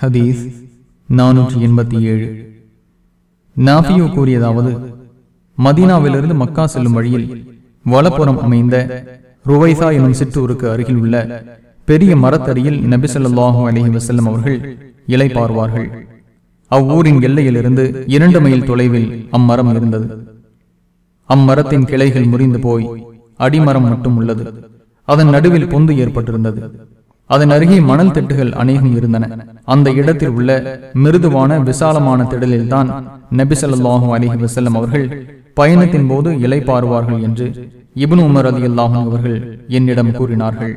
ஹதீஸ் நானூற்றி எண்பத்தி ஏழு. நாபியோ கூறியதாவது மதீனாவிலிருந்து மக்கா செல்லும் வழியில் வலப்புறம் அமைந்த ருவைசா எனும் சிற்றூருக்கு அருகில் உள்ள பெரிய மரத்தடியில் நபிசல்லாஹு அலஹி வசல்லம் அவர்கள் இலை பார்வார்கள். அவ்வூரின் எல்லையிலிருந்து இரண்டு மைல் தொலைவில் அம்மரம் இருந்தது. அம்மரத்தின் கிளைகள் முறிந்து போய் அடிமரம் மட்டும் உள்ளது. அதன் நடுவில் பொந்து ஏற்பட்டிருந்தது. அதன் அருகே மணல் திட்டுகள் அநேகம் இருந்தன. அந்த இடத்தில் உள்ள மிருதுவான விசாலமான திடலில் தான் நபிசல்லாஹூ அலிஹி வசல்லம் அவர்கள் பயணத்தின் போது இலை பாருவார்கள் என்று இபுன் உமர் அலி அல்லாஹும் அவர்கள் என்னிடம் கூறினார்கள்.